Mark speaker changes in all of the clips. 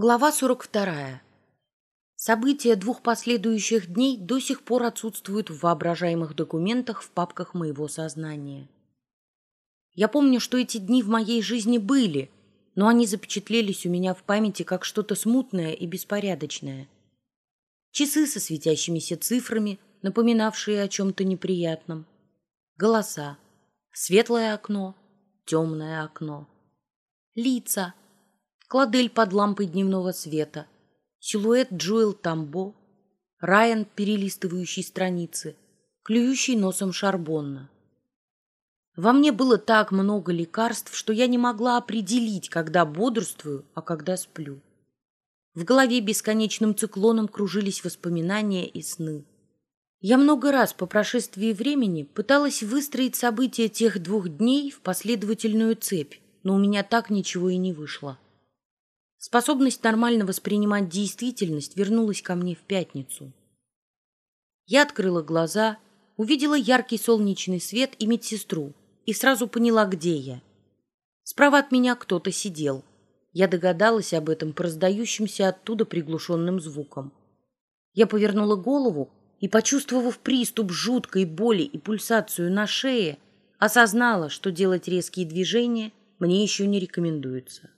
Speaker 1: Глава 42. События двух последующих дней до сих пор отсутствуют в воображаемых документах в папках моего сознания. Я помню, что эти дни в моей жизни были, но они запечатлелись у меня в памяти как что-то смутное и беспорядочное. Часы со светящимися цифрами, напоминавшие о чем-то неприятном. Голоса. Светлое окно, темное окно. Лица — Кладель под лампой дневного света, силуэт Джоэл Тамбо, Райан, перелистывающий страницы, клюющий носом Шарбонна. Во мне было так много лекарств, что я не могла определить, когда бодрствую, а когда сплю. В голове бесконечным циклоном кружились воспоминания и сны. Я много раз по прошествии времени пыталась выстроить события тех двух дней в последовательную цепь, но у меня так ничего и не вышло. Способность нормально воспринимать действительность вернулась ко мне в пятницу. Я открыла глаза, увидела яркий солнечный свет и медсестру и сразу поняла, где я. Справа от меня кто-то сидел. Я догадалась об этом по раздающимся оттуда приглушенным звукам. Я повернула голову и, почувствовав приступ жуткой боли и пульсацию на шее, осознала, что делать резкие движения мне еще не рекомендуется.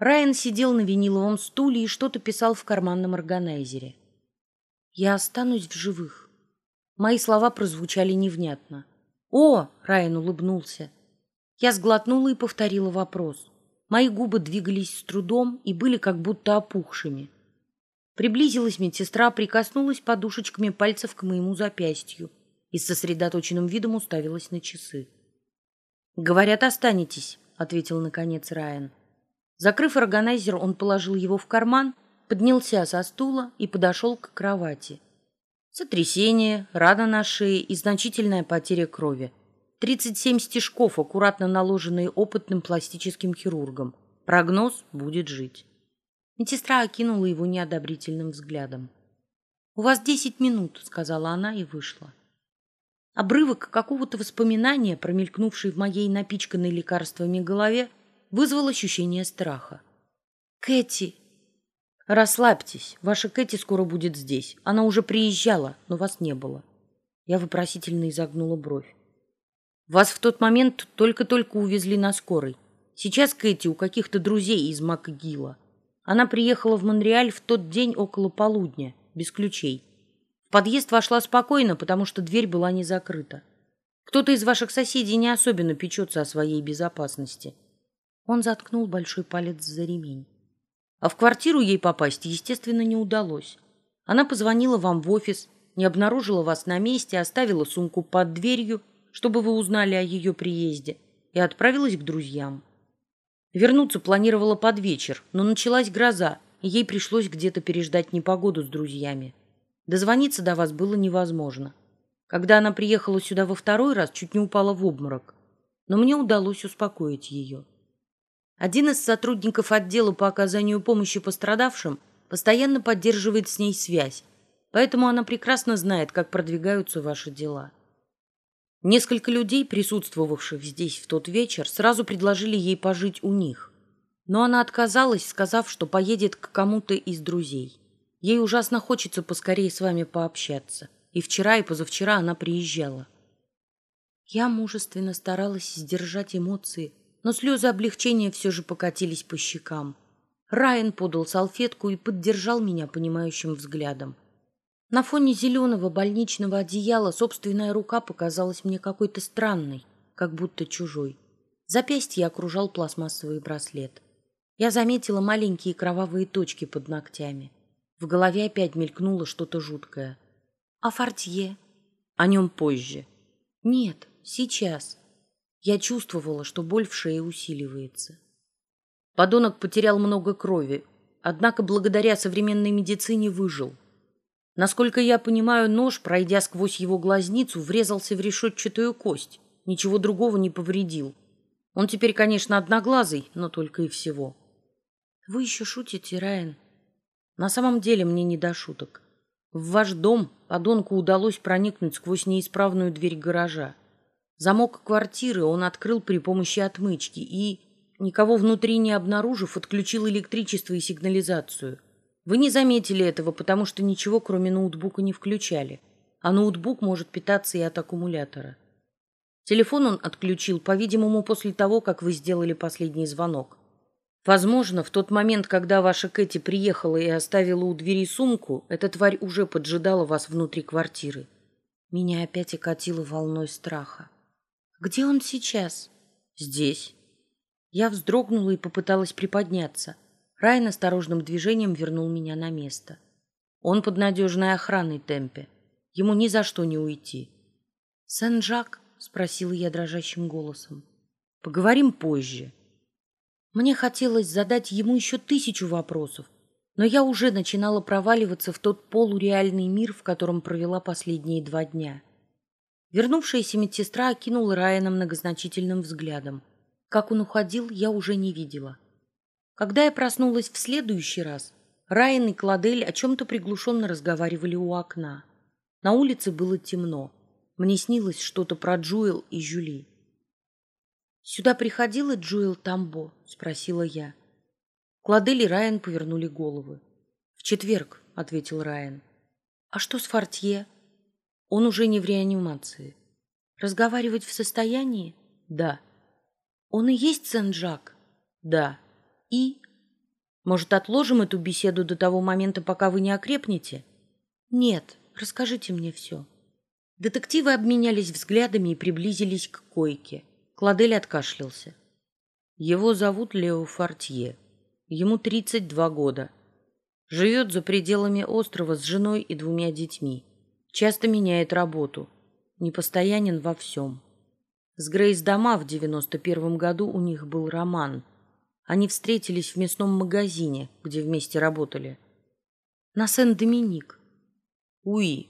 Speaker 1: Райан сидел на виниловом стуле и что-то писал в карманном органайзере. «Я останусь в живых». Мои слова прозвучали невнятно. «О!» — Райан улыбнулся. Я сглотнула и повторила вопрос. Мои губы двигались с трудом и были как будто опухшими. Приблизилась медсестра, прикоснулась подушечками пальцев к моему запястью и с сосредоточенным видом уставилась на часы. «Говорят, останетесь», — ответил наконец Райан. Закрыв органайзер, он положил его в карман, поднялся со стула и подошел к кровати. Сотрясение, рана на шее и значительная потеря крови. 37 стежков, аккуратно наложенные опытным пластическим хирургом. Прогноз – будет жить. Медсестра окинула его неодобрительным взглядом. «У вас десять минут», — сказала она и вышла. Обрывок какого-то воспоминания, промелькнувший в моей напичканной лекарствами голове, вызвал ощущение страха. «Кэти!» «Расслабьтесь, ваша Кэти скоро будет здесь. Она уже приезжала, но вас не было». Я вопросительно изогнула бровь. «Вас в тот момент только-только увезли на скорой. Сейчас Кэти у каких-то друзей из МакГилла. Она приехала в Монреаль в тот день около полудня, без ключей. В подъезд вошла спокойно, потому что дверь была не закрыта. Кто-то из ваших соседей не особенно печется о своей безопасности». Он заткнул большой палец за ремень. А в квартиру ей попасть, естественно, не удалось. Она позвонила вам в офис, не обнаружила вас на месте, оставила сумку под дверью, чтобы вы узнали о ее приезде, и отправилась к друзьям. Вернуться планировала под вечер, но началась гроза, и ей пришлось где-то переждать непогоду с друзьями. Дозвониться до вас было невозможно. Когда она приехала сюда во второй раз, чуть не упала в обморок. Но мне удалось успокоить ее. Один из сотрудников отдела по оказанию помощи пострадавшим постоянно поддерживает с ней связь, поэтому она прекрасно знает, как продвигаются ваши дела. Несколько людей, присутствовавших здесь в тот вечер, сразу предложили ей пожить у них. Но она отказалась, сказав, что поедет к кому-то из друзей. Ей ужасно хочется поскорее с вами пообщаться. И вчера, и позавчера она приезжала. Я мужественно старалась сдержать эмоции, но слезы облегчения все же покатились по щекам. Райан подал салфетку и поддержал меня понимающим взглядом. На фоне зеленого больничного одеяла собственная рука показалась мне какой-то странной, как будто чужой. Запястье окружал пластмассовый браслет. Я заметила маленькие кровавые точки под ногтями. В голове опять мелькнуло что-то жуткое. «А Фортье?» «О нем позже». «Нет, сейчас». Я чувствовала, что боль в шее усиливается. Подонок потерял много крови, однако благодаря современной медицине выжил. Насколько я понимаю, нож, пройдя сквозь его глазницу, врезался в решетчатую кость. Ничего другого не повредил. Он теперь, конечно, одноглазый, но только и всего. Вы еще шутите, Райан? На самом деле мне не до шуток. В ваш дом подонку удалось проникнуть сквозь неисправную дверь гаража. Замок квартиры он открыл при помощи отмычки и... Никого внутри не обнаружив, отключил электричество и сигнализацию. Вы не заметили этого, потому что ничего, кроме ноутбука, не включали. А ноутбук может питаться и от аккумулятора. Телефон он отключил, по-видимому, после того, как вы сделали последний звонок. Возможно, в тот момент, когда ваша Кэти приехала и оставила у двери сумку, эта тварь уже поджидала вас внутри квартиры. Меня опять окатило волной страха. Где он сейчас? Здесь. Я вздрогнула и попыталась приподняться. Райан осторожным движением вернул меня на место. Он под надежной охраной темпе. Ему ни за что не уйти. Сен-Жак спросила я дрожащим голосом. Поговорим позже. Мне хотелось задать ему еще тысячу вопросов, но я уже начинала проваливаться в тот полуреальный мир, в котором провела последние два дня. Вернувшаяся медсестра окинула Райана многозначительным взглядом. Как он уходил, я уже не видела. Когда я проснулась в следующий раз, Райан и Кладель о чем-то приглушенно разговаривали у окна. На улице было темно. Мне снилось что-то про Джуэл и Жюли. «Сюда приходила Джуэл Тамбо?» — спросила я. Кладель и Райан повернули головы. «В четверг», — ответил Райан. «А что с Фортье?» «Он уже не в реанимации». «Разговаривать в состоянии?» «Да». «Он и есть Сен-Жак?» «Да». «И?» «Может, отложим эту беседу до того момента, пока вы не окрепнете?» «Нет, расскажите мне все». Детективы обменялись взглядами и приблизились к койке. Кладель откашлялся. Его зовут Лео Фортье. Ему 32 года. Живет за пределами острова с женой и двумя детьми. Часто меняет работу. Непостоянен во всем. С Грейс дома в 91 году у них был роман. Они встретились в мясном магазине, где вместе работали. На Сен-Доминик. Уи,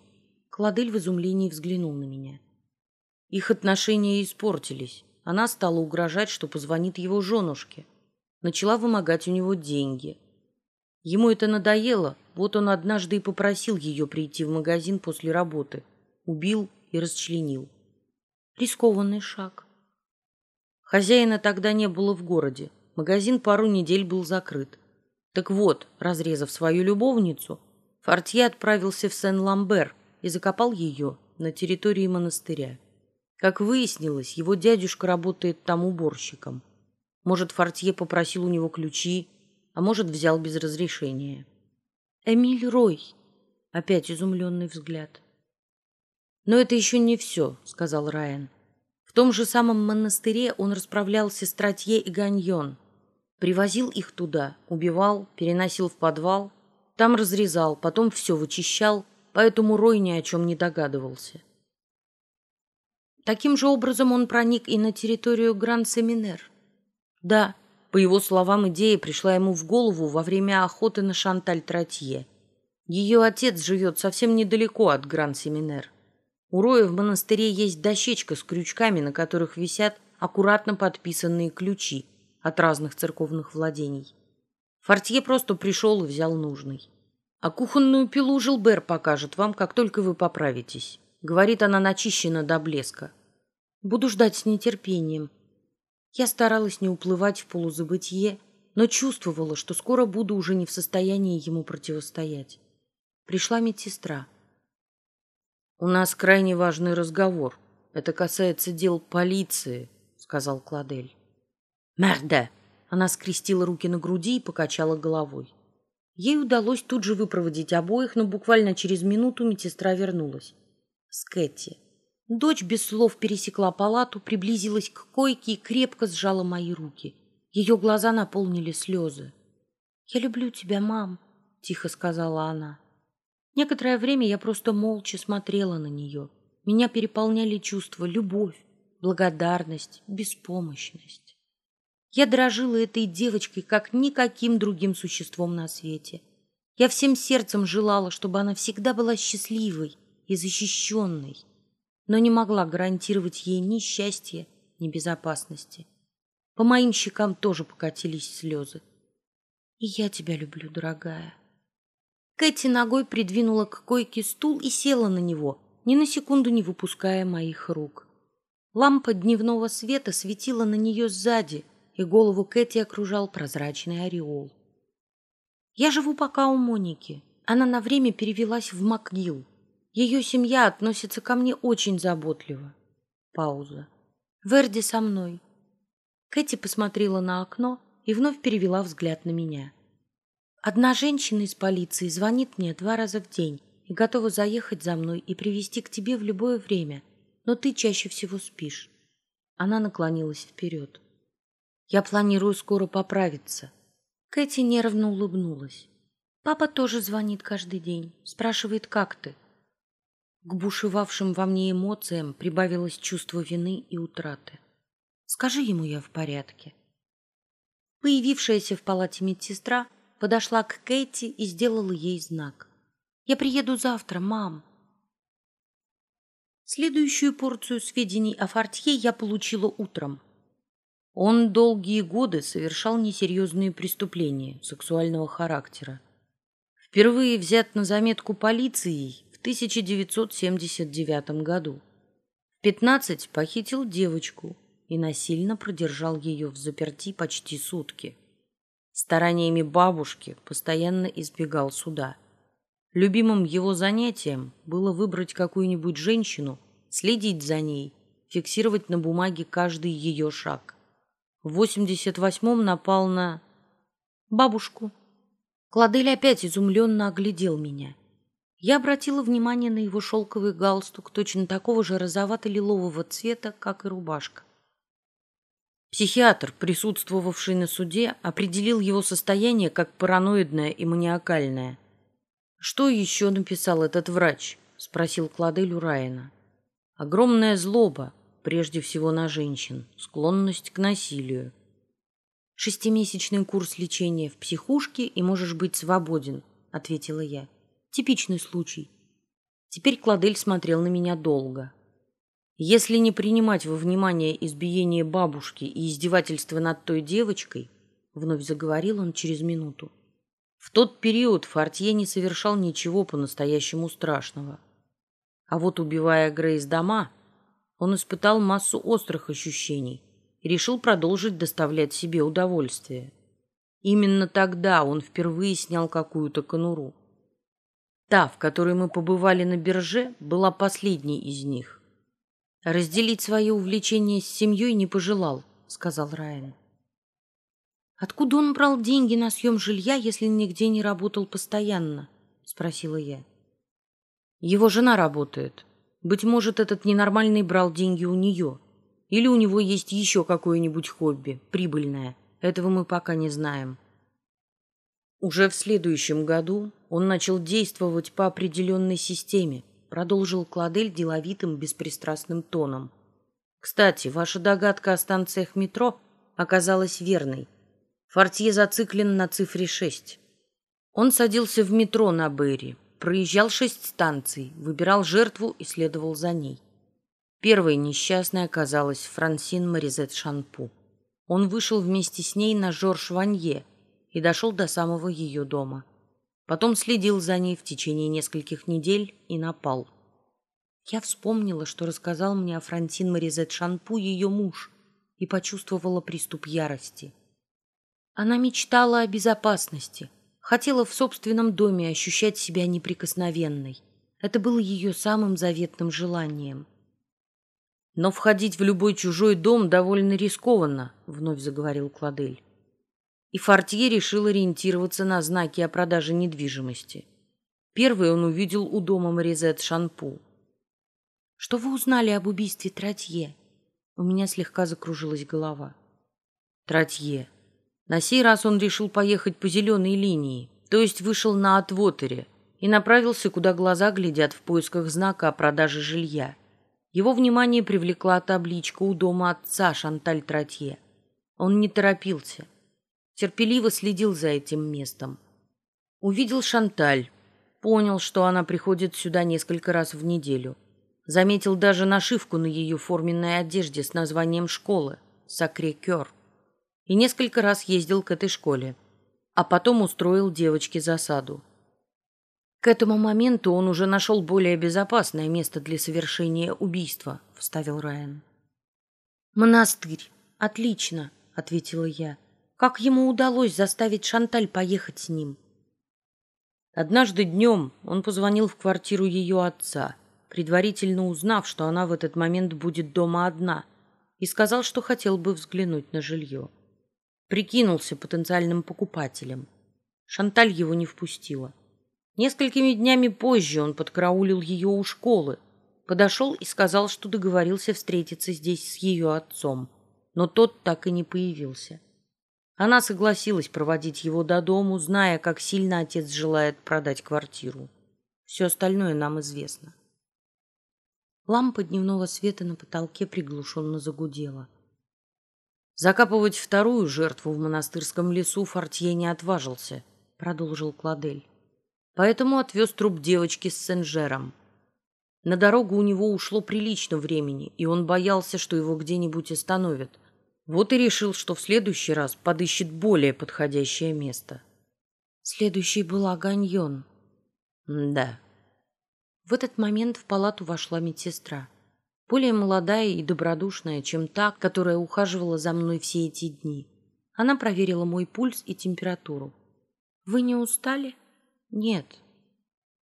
Speaker 1: Кладель в изумлении взглянул на меня. Их отношения испортились. Она стала угрожать, что позвонит его женушке. Начала вымогать у него деньги. Ему это надоело, вот он однажды и попросил ее прийти в магазин после работы. Убил и расчленил. Рискованный шаг. Хозяина тогда не было в городе. Магазин пару недель был закрыт. Так вот, разрезав свою любовницу, Фортье отправился в Сен-Ламбер, и закопал ее на территории монастыря. Как выяснилось, его дядюшка работает там уборщиком. Может, Фортье попросил у него ключи, а может, взял без разрешения. «Эмиль Рой!» — опять изумленный взгляд. «Но это еще не все», — сказал Райан. В том же самом монастыре он расправлялся с Тратье и Ганьон. Привозил их туда, убивал, переносил в подвал, там разрезал, потом все вычищал поэтому Рой ни о чем не догадывался. Таким же образом он проник и на территорию Гран-Семинер. Да, по его словам, идея пришла ему в голову во время охоты на Шанталь Тратье. Ее отец живет совсем недалеко от Гран-Семинер. У Роя в монастыре есть дощечка с крючками, на которых висят аккуратно подписанные ключи от разных церковных владений. Фортье просто пришел и взял нужный. А кухонную пилу Жилбер покажет вам, как только вы поправитесь. Говорит, она начищена до блеска. Буду ждать с нетерпением. Я старалась не уплывать в полузабытие, но чувствовала, что скоро буду уже не в состоянии ему противостоять. Пришла медсестра. «У нас крайне важный разговор. Это касается дел полиции», — сказал Кладель. «Мерда!» Она скрестила руки на груди и покачала головой. Ей удалось тут же выпроводить обоих, но буквально через минуту медсестра вернулась. С Кэти. Дочь без слов пересекла палату, приблизилась к койке и крепко сжала мои руки. Ее глаза наполнили слезы. «Я люблю тебя, мам», — тихо сказала она. Некоторое время я просто молча смотрела на нее. Меня переполняли чувства любовь, благодарность, беспомощность. Я дрожила этой девочкой, как никаким другим существом на свете. Я всем сердцем желала, чтобы она всегда была счастливой и защищенной, но не могла гарантировать ей ни счастья, ни безопасности. По моим щекам тоже покатились слезы. И я тебя люблю, дорогая. Кэти ногой придвинула к койке стул и села на него, ни на секунду не выпуская моих рук. Лампа дневного света светила на нее сзади — и голову Кэти окружал прозрачный ореол. «Я живу пока у Моники. Она на время перевелась в МакГилл. Ее семья относится ко мне очень заботливо». Пауза. «Верди со мной». Кэти посмотрела на окно и вновь перевела взгляд на меня. «Одна женщина из полиции звонит мне два раза в день и готова заехать за мной и привести к тебе в любое время, но ты чаще всего спишь». Она наклонилась вперед. «Я планирую скоро поправиться». Кэти нервно улыбнулась. «Папа тоже звонит каждый день, спрашивает, как ты». К бушевавшим во мне эмоциям прибавилось чувство вины и утраты. Скажи ему, я в порядке. Появившаяся в палате медсестра подошла к Кэти и сделала ей знак. «Я приеду завтра, мам». Следующую порцию сведений о Фортье я получила утром. Он долгие годы совершал несерьезные преступления сексуального характера. Впервые взят на заметку полицией 1979 году. В 15 похитил девочку, и насильно продержал ее в заперти почти сутки. Стараниями бабушки постоянно избегал суда. Любимым его занятием было выбрать какую-нибудь женщину, следить за ней, фиксировать на бумаге каждый ее шаг. В 88-м напал на... бабушку. Кладель опять изумленно оглядел меня. Я обратила внимание на его шелковый галстук, точно такого же розовато-лилового цвета, как и рубашка. Психиатр, присутствовавший на суде, определил его состояние как параноидное и маниакальное. «Что еще написал этот врач?» — спросил Кладель у Райана. «Огромная злоба, прежде всего на женщин, склонность к насилию. Шестимесячный курс лечения в психушке, и можешь быть свободен», — ответила я. «Типичный случай». Теперь Кладель смотрел на меня долго. Если не принимать во внимание избиение бабушки и издевательства над той девочкой, вновь заговорил он через минуту, в тот период Фортье не совершал ничего по-настоящему страшного. А вот убивая Грейс дома, он испытал массу острых ощущений и решил продолжить доставлять себе удовольствие. Именно тогда он впервые снял какую-то конуру. Та, в которой мы побывали на бирже, была последней из них. Разделить свое увлечение с семьей не пожелал, сказал Райан. Откуда он брал деньги на съем жилья, если нигде не работал постоянно? спросила я. Его жена работает. Быть может, этот ненормальный брал деньги у нее. Или у него есть еще какое-нибудь хобби, прибыльное. Этого мы пока не знаем. Уже в следующем году он начал действовать по определенной системе, продолжил Кладель деловитым, беспристрастным тоном. Кстати, ваша догадка о станциях метро оказалась верной. Фортье зациклен на цифре шесть. Он садился в метро на Берри, проезжал шесть станций, выбирал жертву и следовал за ней. Первой несчастной оказалась Франсин Маризет Шанпу. Он вышел вместе с ней на Жорж Ванье и дошел до самого ее дома. Потом следил за ней в течение нескольких недель и напал. Я вспомнила, что рассказал мне о Франтин Маризет Шанпу ее муж, и почувствовала приступ ярости. Она мечтала о безопасности, хотела в собственном доме ощущать себя неприкосновенной. Это было ее самым заветным желанием. «Но входить в любой чужой дом довольно рискованно», — вновь заговорил Кладель и Фортье решил ориентироваться на знаки о продаже недвижимости. Первый он увидел у дома Маризет Шанпу. «Что вы узнали об убийстве Тратье?» У меня слегка закружилась голова. Тратье. На сей раз он решил поехать по зеленой линии, то есть вышел на Отвотере и направился, куда глаза глядят в поисках знака о продаже жилья. Его внимание привлекла табличка у дома отца Шанталь Тратье. Он не торопился — терпеливо следил за этим местом. Увидел Шанталь, понял, что она приходит сюда несколько раз в неделю. Заметил даже нашивку на ее форменной одежде с названием школы «Сакре-Кёр». И несколько раз ездил к этой школе, а потом устроил девочке засаду. К этому моменту он уже нашел более безопасное место для совершения убийства, вставил Райан. Монастырь. Отлично, ответила я. Как ему удалось заставить Шанталь поехать с ним?
Speaker 2: Однажды днем он позвонил в квартиру ее отца, предварительно узнав, что она в этот момент будет дома одна, и сказал, что хотел бы взглянуть на жилье. Прикинулся потенциальным покупателем. Шанталь его не впустила. Несколькими днями позже он подкараулил ее у школы, подошел и сказал, что договорился встретиться здесь с ее отцом, но тот так и не появился. Она согласилась проводить его до дому, зная, как сильно отец желает продать квартиру. Все остальное нам известно.
Speaker 1: Лампа дневного света на потолке приглушенно загудела.
Speaker 2: Закапывать вторую жертву в монастырском лесу Фортье не отважился, продолжил Кладель. Поэтому отвез труп девочки с Сенжером. На дорогу у него ушло прилично времени, и он боялся, что его где-нибудь остановят — вот и решил, что в следующий раз подыщет более подходящее место.
Speaker 1: Следующий был Аганьон.
Speaker 2: Да.
Speaker 1: В этот момент в палату вошла медсестра. Более молодая и добродушная, чем та, которая ухаживала за мной все эти дни. Она проверила мой пульс и температуру. «Вы не устали?» «Нет».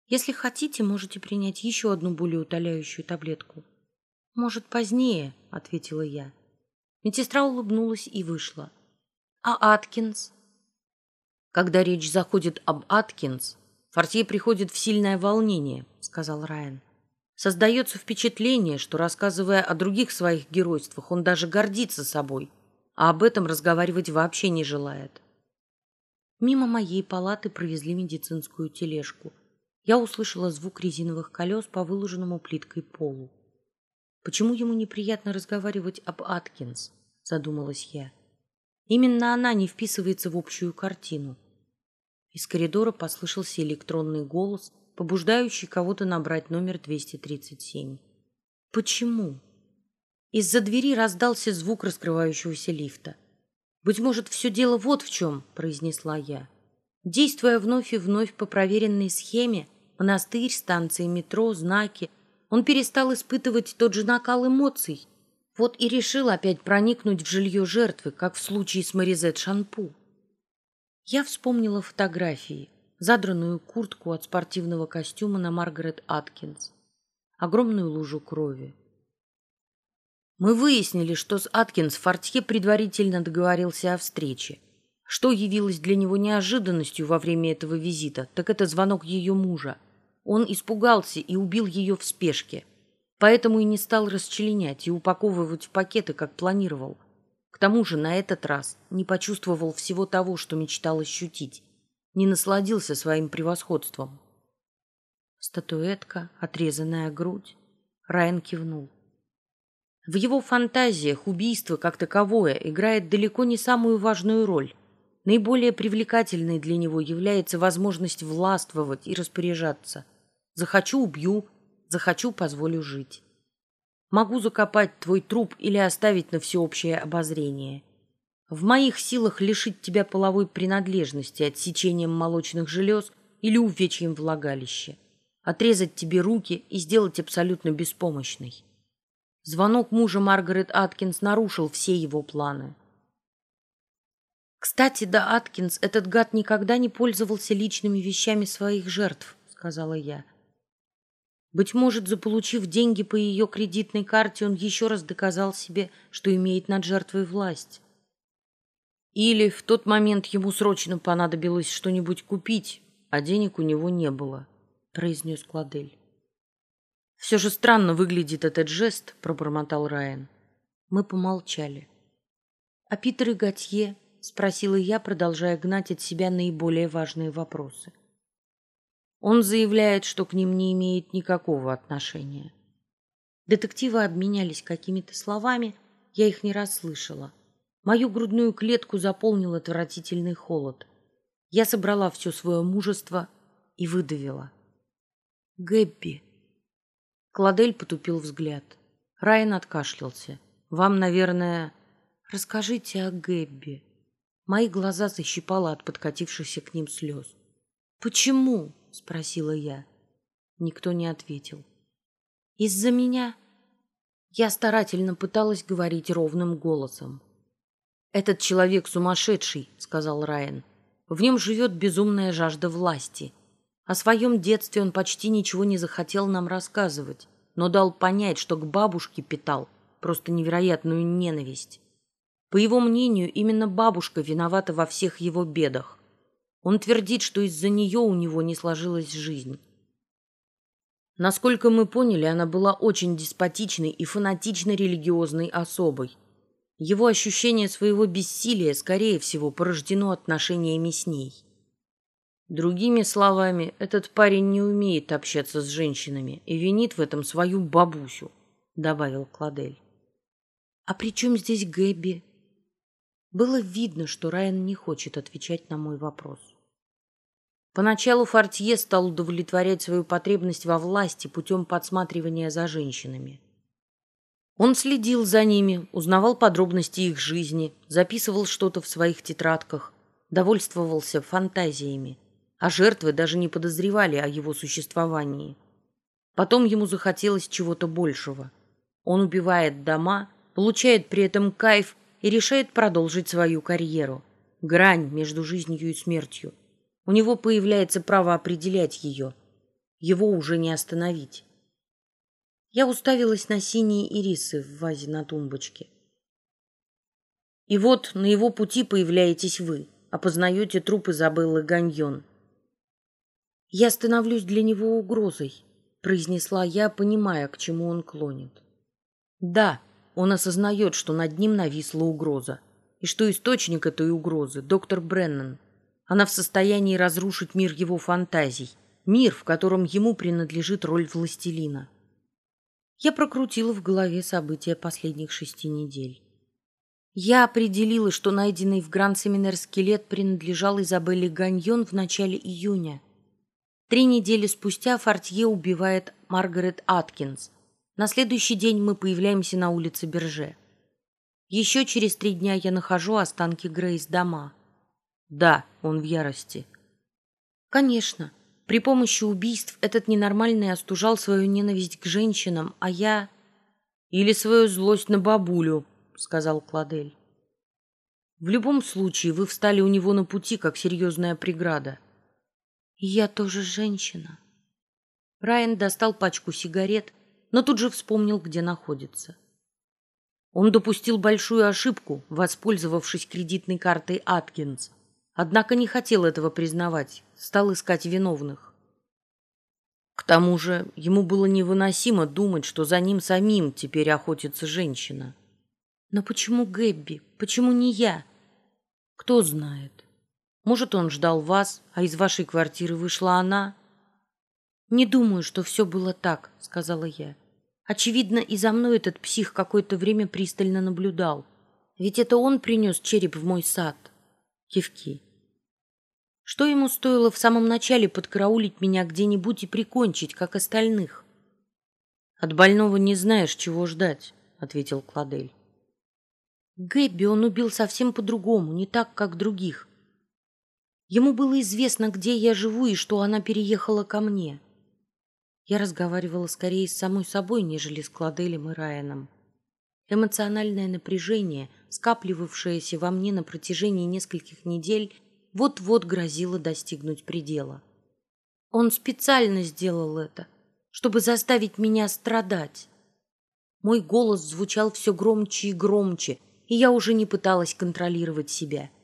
Speaker 1: «Если хотите, можете принять еще одну болеутоляющую таблетку». «Может, позднее», — ответила я. Медсестра улыбнулась и вышла. «А Аткинс?»
Speaker 2: «Когда речь заходит об Аткинс, Фортье приходит в сильное волнение», — сказал Райан. «Создается впечатление, что, рассказывая о других своих геройствах, он даже гордится собой, а об этом разговаривать вообще не желает».
Speaker 1: Мимо моей палаты провезли медицинскую тележку. Я услышала звук резиновых колес по выложенному плиткой полу. Почему ему неприятно разговаривать об Аткинс? Задумалась я. Именно она не вписывается в общую картину. Из коридора послышался электронный голос, побуждающий кого-то набрать номер 237. Почему? Из-за двери раздался звук раскрывающегося лифта. «Быть может, все дело вот в чем», — произнесла я. Действуя вновь и вновь по проверенной схеме, монастырь, станции метро, знаки — он перестал испытывать тот же накал эмоций. Вот и решил опять проникнуть в жилье жертвы, как в случае с Маризет Шанпу. Я вспомнила фотографии, задранную куртку от спортивного костюма на Маргарет Аткинс, огромную лужу крови.
Speaker 2: Мы выяснили, что с Аткинс Фортье предварительно договорился о встрече. Что явилось для него неожиданностью во время этого визита, так это звонок ее мужа — он испугался и убил ее в спешке, поэтому и не стал расчленять и упаковывать в пакеты, как планировал. К тому же на этот раз не почувствовал всего того, что мечтал ощутить, не насладился своим превосходством.
Speaker 1: Статуэтка, отрезанная грудь. Райан кивнул. В его фантазиях убийство как таковое играет далеко не самую важную роль. Наиболее привлекательной для него является возможность властвовать и распоряжаться. Захочу — убью, захочу — позволю жить. Могу закопать твой труп или оставить на всеобщее обозрение. В моих силах лишить тебя половой принадлежности отсечением молочных желез или увечьем влагалища, отрезать тебе руки и сделать абсолютно беспомощной. Звонок мужа Маргарет Аткинс нарушил все его планы. «Кстати, да, Аткинс, этот гад никогда не пользовался личными вещами своих жертв», — сказала я. Быть может, заполучив деньги по ее кредитной карте, он еще раз доказал себе, что имеет над жертвой власть.
Speaker 2: Или в тот момент ему срочно понадобилось что-нибудь купить, а денег у него не было, — произнес Кладель. «Все же странно выглядит этот жест», — пробормотал Райан.
Speaker 1: Мы помолчали. «А Питер и Готье?» — спросила я, продолжая гнать от себя наиболее важные вопросы.
Speaker 2: Он заявляет, что к ним не имеет никакого отношения.
Speaker 1: Детективы обменялись какими-то словами, я их не расслышала. Мою грудную клетку заполнил отвратительный холод. Я собрала все свое мужество и выдавила. «Гэбби!» Кладель потупил взгляд. Райан откашлялся. «Вам, наверное...» «Расскажите о Гэбби». Мои глаза защипало от подкатившихся к ним слез. «Почему?» — спросила я. Никто не ответил. «Из-за меня?» Я старательно пыталась говорить ровным голосом. «Этот человек сумасшедший», — сказал Райан. «В нем живет безумная жажда власти. О своем детстве он почти ничего не захотел нам рассказывать, но дал понять, что к бабушке питал просто невероятную ненависть. По его мнению, именно бабушка виновата во всех его бедах. Он твердит, что из-за нее у него не сложилась жизнь. Насколько мы поняли, она была очень деспотичной и фанатично религиозной особой. Его ощущение своего бессилия, скорее всего, порождено отношениями с ней. Другими словами, этот парень не умеет общаться с женщинами и винит в этом свою бабусю, добавил Кладель. А при чем здесь Гэбби? Было видно, что Райан не хочет отвечать на мой вопрос. Поначалу Фортье стал удовлетворять свою потребность во власти путем подсматривания за женщинами. Он следил за ними, узнавал подробности их жизни, записывал что-то в своих тетрадках, довольствовался фантазиями а жертвы даже не подозревали о его существовании. Потом ему захотелось чего-то большего. Он убивает дома, получает при этом кайф и решает продолжить свою карьеру. Грань между жизнью и смертью. У него появляется право определять ее. Его уже не остановить. Я уставилась на синие ирисы в вазе на тумбочке. И вот на его пути появляетесь вы, опознаете труп Изабеллы Ганьон. «Я становлюсь для него угрозой», — произнесла я, понимая, к чему он клонит. «Да, он осознает, что над ним нависла угроза, и что источник этой угрозы — доктор Бреннан. Она в состоянии разрушить мир его фантазий, мир, в котором ему принадлежит роль властелина». Я прокрутила в голове события последних шести недель. Я определила, что найденный в Гранд-Семинер скелет принадлежал Изабелле Ганьон в начале июня — Три недели спустя Фортье убивает Маргарет Аткинс. На следующий день мы появляемся на улице Берже. Еще через три дня я нахожу останки Грейс дома. Да, он в ярости. Конечно, при помощи убийств этот ненормальный остужал свою ненависть к женщинам, а я... Или свою злость на бабулю, сказал Кладель. В любом случае, вы встали у него на пути, как серьезная преграда. Я тоже женщина. Райан достал пачку сигарет, но тут же вспомнил, где находится. Он допустил большую ошибку, воспользовавшись кредитной картой Аткинс. Однако не хотел этого признавать, стал искать виновных. К тому же ему было невыносимо думать, что за ним самим теперь охотится женщина. Но почему Гэбби? Почему не я? Кто знает. Может, он ждал вас, а из вашей квартиры вышла она? Не думаю, что все было так, сказала я. Очевидно, и за мной этот псих какое-то время пристально наблюдал. Ведь это он принес череп в мой сад. Кивки. Что ему стоило в самом начале подкараулить меня где-нибудь и прикончить, как остальных? От больного не знаешь, чего ждать, ответил Кладель. Гэбби он убил совсем по-другому, не так, как других. Ему было известно, где я живу и что она переехала ко мне. Я разговаривала скорее с самой собой, нежели с Кладелем и Райаном. Эмоциональное напряжение, скапливавшееся во мне на протяжении нескольких недель, вот-вот грозило достигнуть предела. Он специально сделал это, чтобы заставить меня страдать. Мой голос звучал все громче и громче, и я уже не пыталась контролировать себя —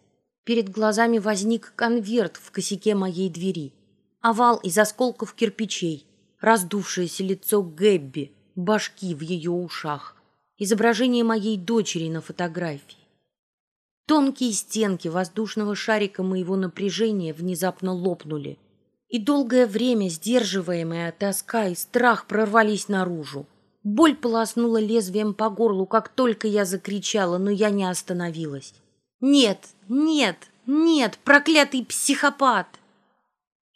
Speaker 1: Перед глазами возник конверт в косяке моей двери. Овал из осколков кирпичей, раздувшееся лицо Гэбби, башки в ее ушах, изображение моей дочери на фотографии. Тонкие стенки воздушного шарика моего напряжения внезапно лопнули, и долгое время сдерживаемая тоска и страх прорвались наружу. Боль полоснула лезвием по горлу, как только я закричала, но я не остановилась. Нет, нет, нет, проклятый психопат!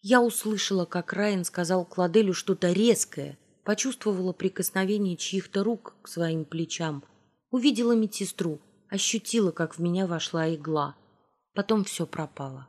Speaker 1: Я услышала, как Райан сказал Кладелю что-то резкое, почувствовала прикосновение чьих-то рук к своим плечам, увидела медсестру, ощутила, как в меня вошла игла. Потом все пропало.